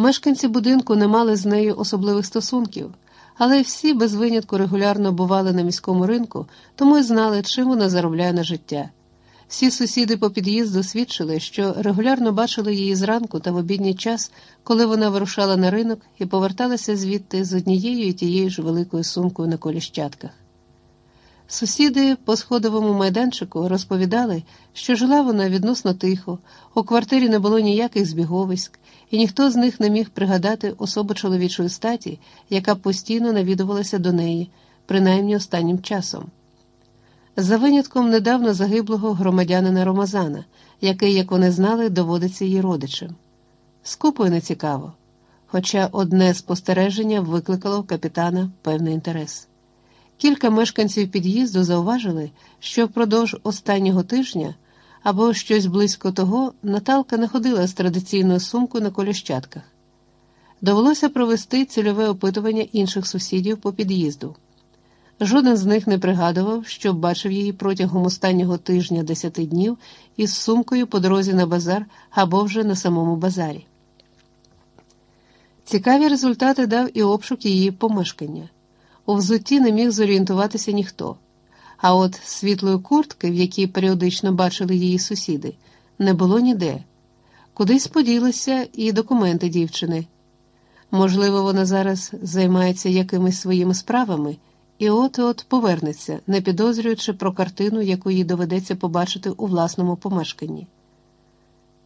Мешканці будинку не мали з нею особливих стосунків, але всі без винятку регулярно бували на міському ринку, тому й знали, чим вона заробляє на життя. Всі сусіди по під'їзду свідчили, що регулярно бачили її зранку та в обідній час, коли вона вирушала на ринок і поверталася звідти з однією і тією ж великою сумкою на коліщатках. Сусіди по сходовому майданчику розповідали, що жила вона відносно тихо, у квартирі не було ніяких збіговиськ, і ніхто з них не міг пригадати особу чоловічої статі, яка постійно навідувалася до неї, принаймні останнім часом. За винятком недавно загиблого громадянина Ромазана, який, як вони знали, доводиться її родичем. Скупою не цікаво, хоча одне спостереження викликало в капітана певний інтерес. Кілька мешканців під'їзду зауважили, що впродовж останнього тижня або щось близько того Наталка не ходила з традиційною сумкою на коліщатках. Довелося провести цільове опитування інших сусідів по під'їзду. Жоден з них не пригадував, що бачив її протягом останнього тижня десяти днів із сумкою по дорозі на базар або вже на самому базарі. Цікаві результати дав і обшук її помешкання. У взутті не міг зорієнтуватися ніхто, а от світлої куртки, в якій періодично бачили її сусіди, не було ніде. Кудись поділися і документи дівчини. Можливо, вона зараз займається якимись своїми справами і от-от повернеться, не підозрюючи про картину, яку їй доведеться побачити у власному помешканні.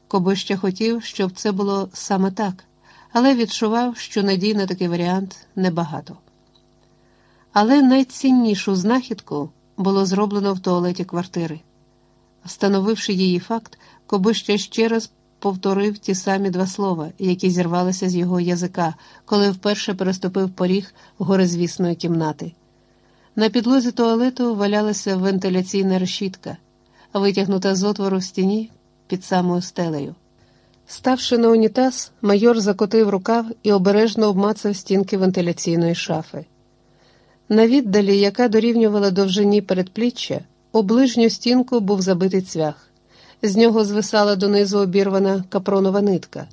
Коби ще хотів, щоб це було саме так, але відчував, що надій на такий варіант небагато. Але найціннішу знахідку було зроблено в туалеті квартири. Встановивши її факт, Кобища ще раз повторив ті самі два слова, які зірвалися з його язика, коли вперше переступив поріг горизвісної кімнати. На підлозі туалету валялася вентиляційна решітка, витягнута з отвору в стіні під самою стелею. Ставши на унітаз, майор закотив рукав і обережно обмацав стінки вентиляційної шафи. На віддалі, яка дорівнювала довжині передпліччя, у ближню стінку був забитий цвях. З нього звисала донизу обірвана капронова нитка.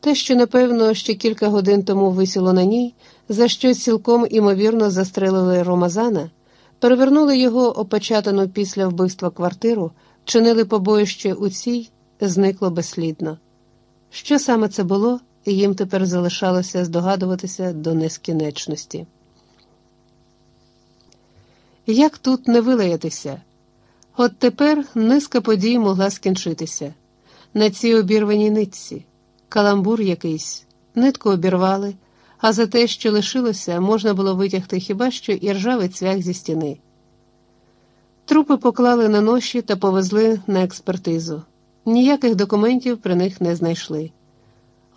Те, що, напевно, ще кілька годин тому висіло на ній, за що цілком імовірно застрелили Ромазана, перевернули його опечатану після вбивства квартиру, чинили побоїще у цій, зникло безслідно. Що саме це було, їм тепер залишалося здогадуватися до нескінченності. Як тут не вилаятися? От тепер низка подій могла скінчитися. На цій обірваній нитці, каламбур якийсь, нитку обірвали, а за те, що лишилося, можна було витягти хіба що і ржавий цвях зі стіни. Трупи поклали на ноші та повезли на експертизу. Ніяких документів при них не знайшли.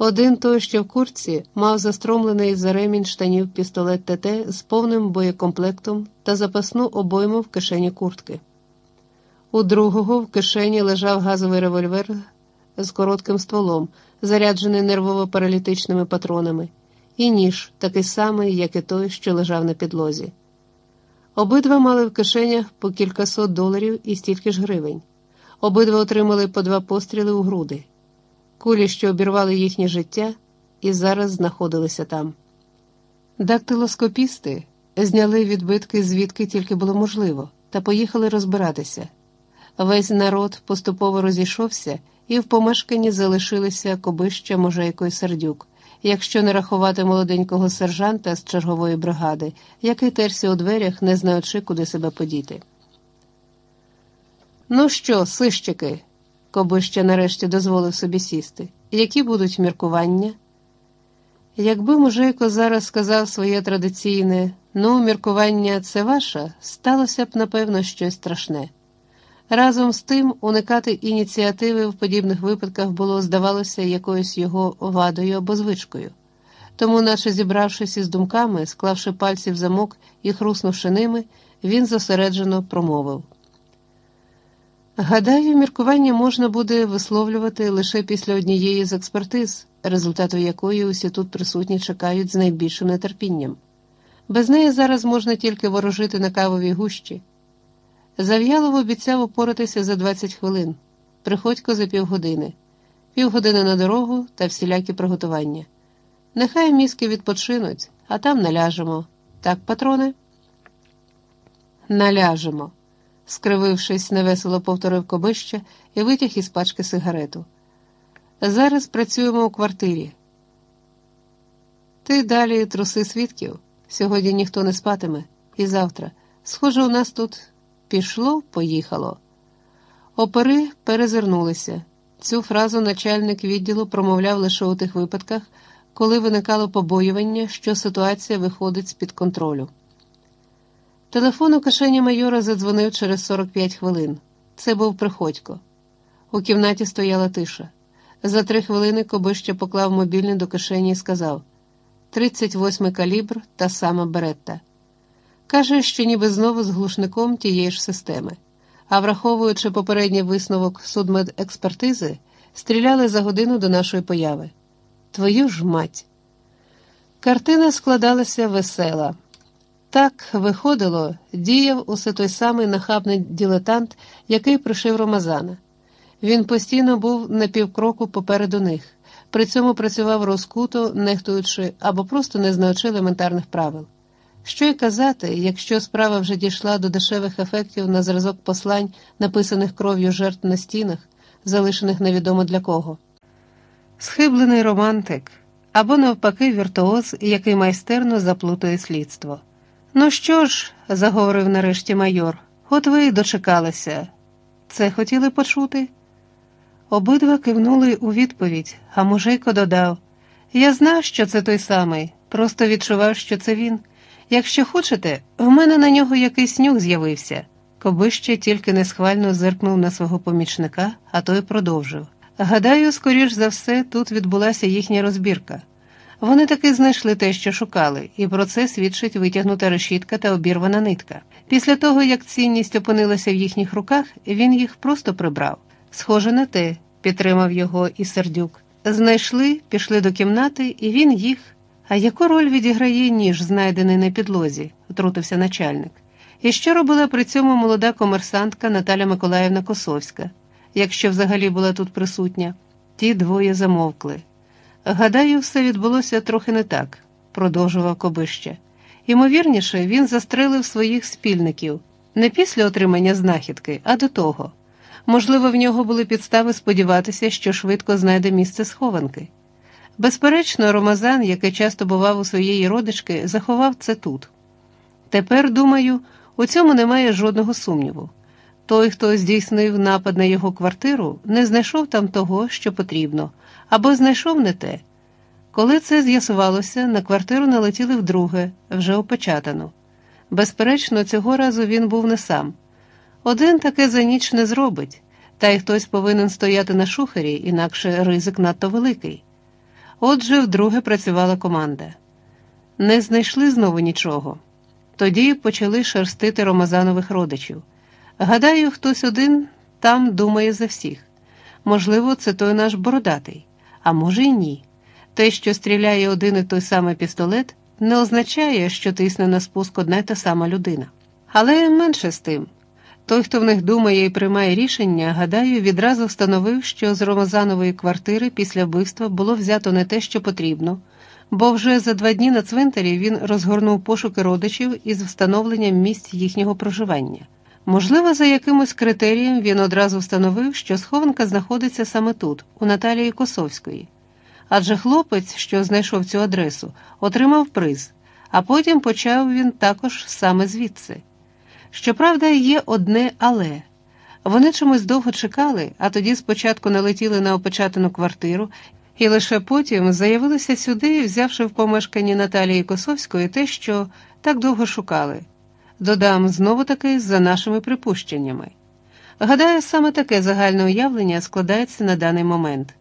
Один той, що в курці, мав застромлений за ремінь штанів пістолет ТТ з повним боєкомплектом та запасну обойму в кишені куртки. У другого в кишені лежав газовий револьвер з коротким стволом, заряджений нервово-паралітичними патронами, і ніж, такий самий, як і той, що лежав на підлозі. Обидва мали в кишенях по кількасот доларів і стільки ж гривень. Обидва отримали по два постріли у груди кулі, що обірвали їхнє життя, і зараз знаходилися там. Дактилоскопісти зняли відбитки звідки тільки було можливо, та поїхали розбиратися. Весь народ поступово розійшовся, і в помешканні залишилися кобища Можейко і сердюк, якщо не рахувати молоденького сержанта з чергової бригади, який терся у дверях, не знаючи, куди себе подіти. Ну що, сищики? Коби ще нарешті дозволив собі сісти, які будуть міркування? Якби мужейко зараз сказав своє традиційне ну, міркування це ваше, сталося б, напевно, щось страшне. Разом з тим, уникати ініціативи в подібних випадках було, здавалося, якоюсь його вадою або звичкою. Тому, наче зібравшись із думками, склавши пальці в замок і хруснувши ними, він зосереджено промовив. Гадаю, міркування можна буде висловлювати лише після однієї з експертиз, результату якої усі тут присутні чекають з найбільшим нетерпінням. Без неї зараз можна тільки ворожити на кавовій гущі. Зав'ялов обіцяв упоратися за 20 хвилин, приходько за півгодини, півгодини на дорогу та всілякі приготування. Нехай мізки відпочинуть, а там наляжемо. Так, патрони? Наляжемо, скривившись, невесело повторив Кобище і витяг із пачки сигарету. Зараз працюємо у квартирі. Ти далі труси свідків. Сьогодні ніхто не спатиме, і завтра. Схоже, у нас тут пішло, поїхало. Опери перезирнулися. Цю фразу начальник відділу промовляв лише у тих випадках, коли виникало побоювання, що ситуація виходить з-під контролю. Телефон у кишені майора задзвонив через 45 хвилин. Це був приходько. У кімнаті стояла тиша. За три хвилини Кобище поклав мобільний до кишені і сказав: «38 калібр та сама беретта. Каже, що ніби знову з глушником тієї ж системи. А враховуючи попередній висновок судмедекспертизи, стріляли за годину до нашої появи. Твою ж мать! Картина складалася весела. Так виходило, діяв усе той самий нахабний дилетант, який пришив Ромазана. Він постійно був на півкроку попереду них, при цьому працював розкуто, нехтуючи або просто не знаючи елементарних правил. Що й казати, якщо справа вже дійшла до дешевих ефектів на зразок послань, написаних кров'ю жертв на стінах, залишених невідомо для кого. Схиблений романтик або, навпаки, віртуоз, який майстерно заплутує слідство. Ну що ж, заговорив нарешті майор, от ви й дочекалися. Це хотіли почути? Обидва кивнули у відповідь, а мужейко додав: Я знав, що це той самий, просто відчував, що це він. Якщо хочете, в мене на нього якийсь нюх з'явився. Кобище тільки несхвально зиркнув на свого помічника, а той продовжив. Гадаю, скоріш за все, тут відбулася їхня розбірка. Вони таки знайшли те, що шукали, і про це свідчить витягнута решітка та обірвана нитка. Після того, як цінність опинилася в їхніх руках, він їх просто прибрав. Схоже на те, підтримав його і сердюк. Знайшли, пішли до кімнати, і він їх. А яку роль відіграє ніж, знайдений на підлозі, втрутився начальник. І що робила при цьому молода комерсантка Наталя Миколаївна Косовська, якщо взагалі була тут присутня? Ті двоє замовкли. Гадаю, все відбулося трохи не так, продовжував Кобище. Імовірніше, він застрелив своїх спільників не після отримання знахідки, а до того. Можливо, в нього були підстави сподіватися, що швидко знайде місце схованки. Безперечно, Ромазан, який часто бував у своєї родички, заховав це тут. Тепер, думаю, у цьому немає жодного сумніву. Той, хто здійснив напад на його квартиру, не знайшов там того, що потрібно, або знайшов не те. Коли це з'ясувалося, на квартиру налетіли вдруге, вже опечатану. Безперечно, цього разу він був не сам. Один таке за ніч не зробить, та й хтось повинен стояти на шухері, інакше ризик надто великий. Отже, вдруге працювала команда. Не знайшли знову нічого. Тоді почали шерстити ромазанових родичів. Гадаю, хтось один там думає за всіх. Можливо, це той наш бородатий, а може й ні. Те, що стріляє один і той самий пістолет, не означає, що тисне на спуск одна й та сама людина. Але менше з тим. Той, хто в них думає і приймає рішення, гадаю, відразу встановив, що з Ромазанової квартири після вбивства було взято не те, що потрібно, бо вже за два дні на цвинтарі він розгорнув пошуки родичів із встановленням місць їхнього проживання. Можливо, за якимось критерієм він одразу встановив, що схованка знаходиться саме тут, у Наталії Косовської. Адже хлопець, що знайшов цю адресу, отримав приз, а потім почав він також саме звідси. Щоправда, є одне але. Вони чомусь довго чекали, а тоді спочатку налетіли на опечатану квартиру і лише потім заявилися сюди, взявши в помешканні Наталії Косовської те, що так довго шукали. Додам знову таки за нашими припущеннями. Гадаю, саме таке загальне уявлення складається на даний момент.